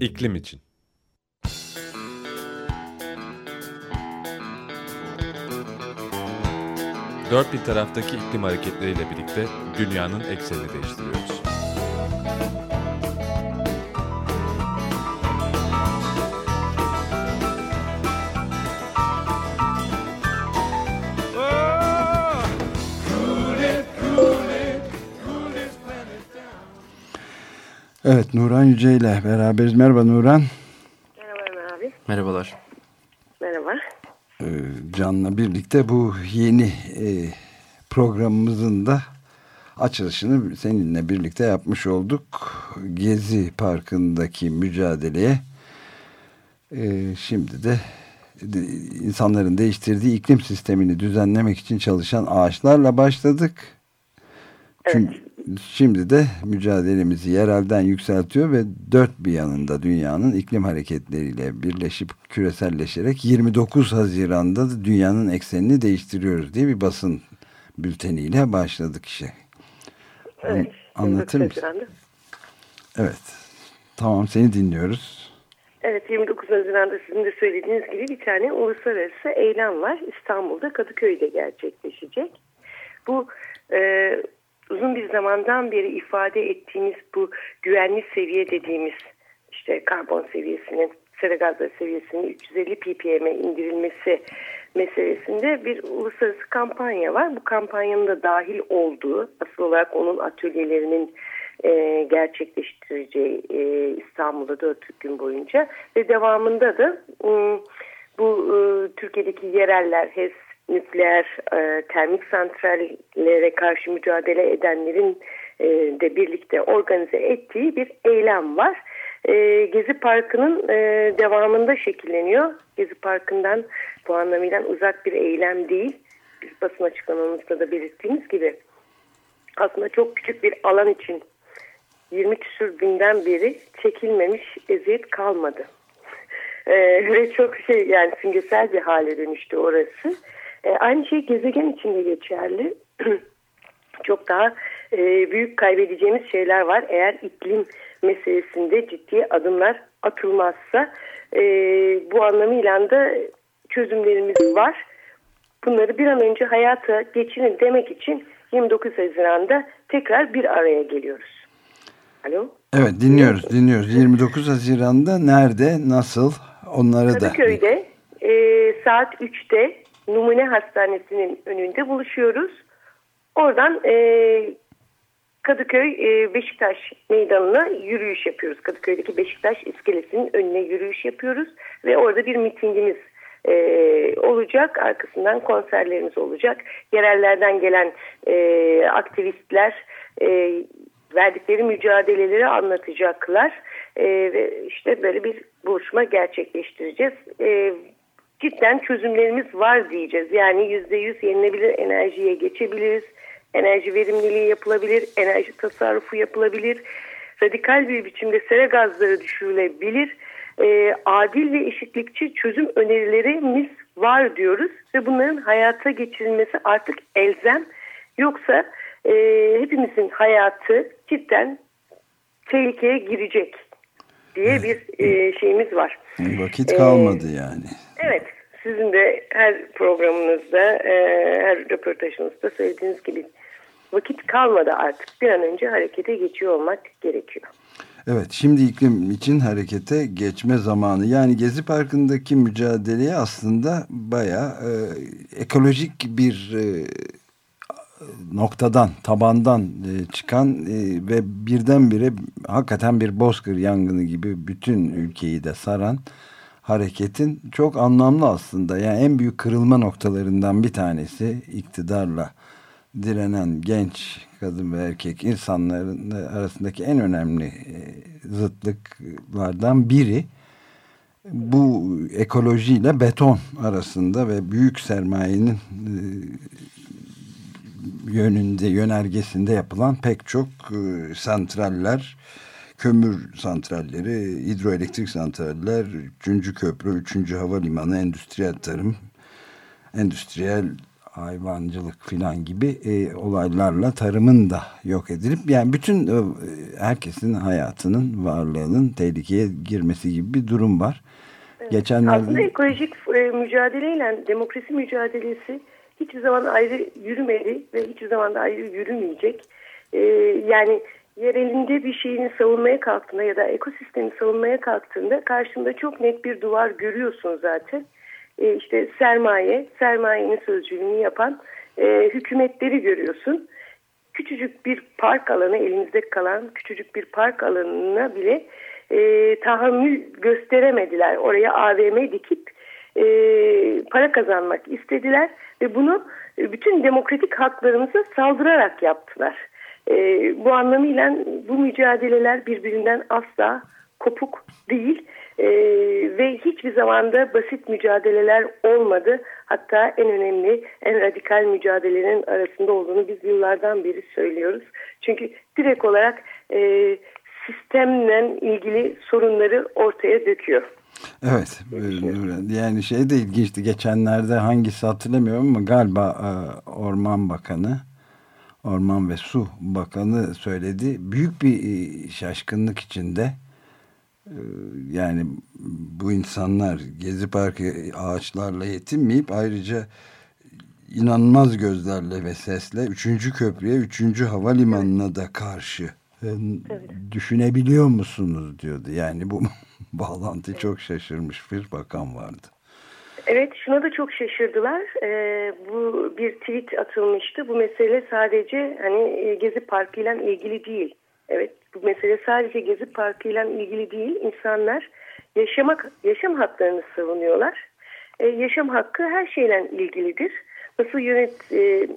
İklim için. Dört bir taraftaki iklim hareketleriyle birlikte dünyanın eksenini değiştiriyoruz. Evet Nuran Yüce ile beraberiz. Merhaba Nuran. Merhaba Ömer abi. Merhabalar. Merhaba. Ee, Can'la birlikte bu yeni e, programımızın da açılışını seninle birlikte yapmış olduk. Gezi Parkı'ndaki mücadeleye e, şimdi de de, insanların değiştirdiği iklim sistemini düzenlemek için çalışan ağaçlarla başladık. Çünkü şimdi de mücadelemizi yerelden yükseltiyor ve dört bir yanında dünyanın iklim hareketleriyle birleşip küreselleşerek 29 Haziran'da da dünyanın eksenini değiştiriyoruz diye bir basın bülteniyle başladık işe. Evet. Anlatır 29 mısın? Haziran'da. Evet. Tamam seni dinliyoruz. Evet 29 Haziran'da sizin de söylediğiniz gibi bir tane uluslararası eylem var. İstanbul'da Kadıköy'de gerçekleşecek. Bu e, uzun bir zamandan beri ifade ettiğimiz bu güvenli seviye dediğimiz işte karbon seviyesinin, sera gazları seviyesinin 350 ppm'e indirilmesi meselesinde bir uluslararası kampanya var. Bu kampanyanın da dahil olduğu, asıl olarak onun atölyelerinin e, gerçekleştireceği e, İstanbul'da dört gün boyunca ve devamında da ım, bu e, Türkiye'deki yereller, HES, nükleer, e, termik santrallere karşı mücadele edenlerin e, de birlikte organize ettiği bir eylem var. E, Gezi Parkı'nın e, devamında şekilleniyor. Gezi Parkı'ndan bu anlamıyla uzak bir eylem değil. Biz basın açıklamamızda da belirttiğimiz gibi aslında çok küçük bir alan için 20 küsür günden beri çekilmemiş eziyet kalmadı. Ee, ve çok şey yani simgesel bir hale dönüştü orası. Ee, aynı şey gezegen için de geçerli. çok daha e, büyük kaybedeceğimiz şeyler var. Eğer iklim meselesinde ciddi adımlar atılmazsa e, bu anlamıyla da çözümlerimiz var. Bunları bir an önce hayata geçirin demek için 29 Haziran'da tekrar bir araya geliyoruz. Alo? Evet dinliyoruz dinliyoruz. 29 Haziran'da nerede nasıl onları da. Kadıköy'de e, saat 3'te Numune Hastanesi'nin önünde buluşuyoruz. Oradan e, Kadıköy e, Beşiktaş meydanına yürüyüş yapıyoruz. Kadıköy'deki Beşiktaş iskelesinin önüne yürüyüş yapıyoruz. Ve orada bir mitingimiz e, olacak. Arkasından konserlerimiz olacak. Yerellerden gelen e, aktivistler e, verdikleri mücadeleleri anlatacaklar. E, ve işte böyle bir buluşma gerçekleştireceğiz. E, cidden çözümlerimiz var diyeceğiz. Yani yüzde yüz yenilebilir enerjiye geçebiliriz. Enerji verimliliği yapılabilir, enerji tasarrufu yapılabilir. Radikal bir biçimde sera gazları düşürülebilir. E, adil ve eşitlikçi çözüm önerilerimiz var diyoruz. Ve bunların hayata geçirilmesi artık elzem. Yoksa e, hepimizin hayatı cidden tehlikeye girecek diye bir e, şeyimiz var. Vakit kalmadı ee, yani. Evet. Sizin de her programınızda, e, her röportajınızda söylediğiniz gibi vakit kalmadı artık. Bir an önce harekete geçiyor olmak gerekiyor. Evet şimdi iklim için harekete geçme zamanı. Yani Gezi Parkı'ndaki mücadeleye aslında baya e, ekolojik bir e, noktadan, tabandan e, çıkan e, ve birdenbire hakikaten bir bozkır yangını gibi bütün ülkeyi de saran hareketin çok anlamlı aslında. Yani en büyük kırılma noktalarından bir tanesi iktidarla direnen genç kadın ve erkek insanların arasındaki en önemli e, zıtlıklardan biri bu ekolojiyle beton arasında ve büyük sermayenin e, yönünde yönergesinde yapılan pek çok e, santraller kömür santralleri, hidroelektrik santraller, 3. köprü, 3. havalimanı, endüstriyel tarım, endüstriyel hayvancılık filan gibi e, olaylarla tarımın da yok edilip yani bütün e, herkesin hayatının varlığının tehlikeye girmesi gibi bir durum var. Evet. Geçenlerde... Aslında ekolojik e, mücadeleyle demokrasi mücadelesi hiçbir zaman ayrı yürümedi ve hiçbir zaman da ayrı yürümeyecek. E, yani yerelinde bir şeyini savunmaya kalktığında ya da ekosistemi savunmaya kalktığında karşında çok net bir duvar görüyorsun zaten. E, işte sermaye, sermayenin sözcülüğünü yapan e, hükümetleri görüyorsun. Küçücük bir park alanı, elimizde kalan küçücük bir park alanına bile e, tahammül gösteremediler. Oraya AVM dikip e, para kazanmak istediler ve bunu bütün demokratik haklarımıza saldırarak yaptılar. E, bu anlamıyla bu mücadeleler birbirinden asla kopuk değil e, ve hiçbir zamanda basit mücadeleler olmadı. Hatta en önemli, en radikal mücadelelerin arasında olduğunu biz yıllardan beri söylüyoruz. Çünkü direkt olarak e, sistemle ilgili sorunları ortaya döküyor. Evet. Yani şey de ilginçti. Geçenlerde hangisi hatırlamıyorum ama galiba e, Orman Bakanı Orman ve Su Bakanı söyledi. Büyük bir e, şaşkınlık içinde e, yani bu insanlar Gezi Parkı ağaçlarla yetinmeyip ayrıca inanılmaz gözlerle ve sesle 3. köprüye 3. havalimanına da karşı evet. düşünebiliyor musunuz diyordu. Yani bu bağlantı çok şaşırmış bir bakan vardı. Evet şuna da çok şaşırdılar. Ee, bu bir tweet atılmıştı. Bu mesele sadece hani e, Gezi Parkı ile ilgili değil. Evet bu mesele sadece Gezi Parkı ile ilgili değil. İnsanlar yaşamak yaşam haklarını savunuyorlar. Ee, yaşam hakkı her şeyle ilgilidir nasıl yönet, e,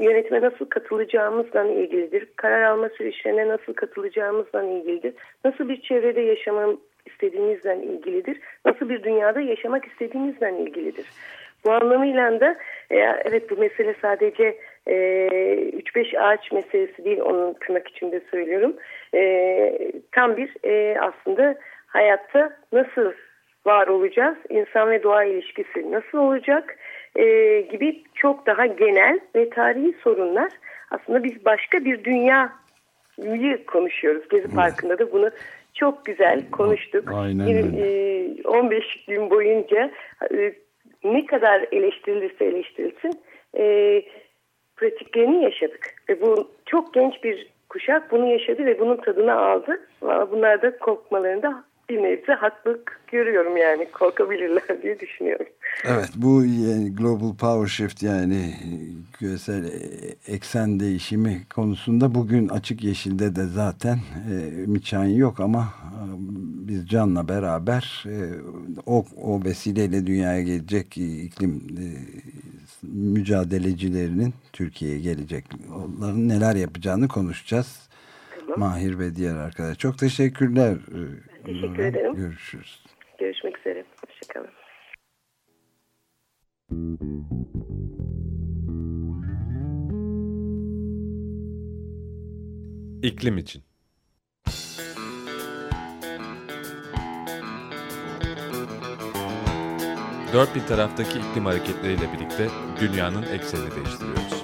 yönetime nasıl katılacağımızla ilgilidir. Karar alma süreçlerine nasıl katılacağımızla ilgilidir. Nasıl bir çevrede yaşamam istediğimizle ilgilidir. Nasıl bir dünyada yaşamak istediğimizle ilgilidir. Bu anlamıyla da e, evet bu mesele sadece e, 3-5 ağaç meselesi değil onun tırnak içinde söylüyorum. E, tam bir e, aslında hayatta nasıl var olacağız? İnsan ve doğa ilişkisi nasıl olacak? e, gibi çok daha genel ve tarihi sorunlar. Aslında biz başka bir dünyayı konuşuyoruz. Gezi Parkı'nda da bunu çok güzel konuştuk. Aynen öyle. E, 15 gün boyunca e, ne kadar eleştirilirse eleştirilsin e, pratiklerini yaşadık. Ve bu çok genç bir kuşak bunu yaşadı ve bunun tadını aldı. Bunlar da korkmalarında bir nebze haklık görüyorum yani korkabilirler diye düşünüyorum. Evet bu yani Global Power Shift yani küresel eksen değişimi konusunda bugün Açık Yeşil'de de zaten e, Ümit yok ama e, biz Can'la beraber e, o, o vesileyle dünyaya gelecek iklim e, mücadelecilerinin Türkiye'ye gelecek onların neler yapacağını konuşacağız. Tamam. Mahir ve diğer arkadaşlar. Çok teşekkürler. Teşekkür ederim. Görüşürüz. Görüşmek üzere. Hoşçakalın. İklim için Dört bir taraftaki iklim hareketleriyle birlikte dünyanın eksenini değiştiriyoruz.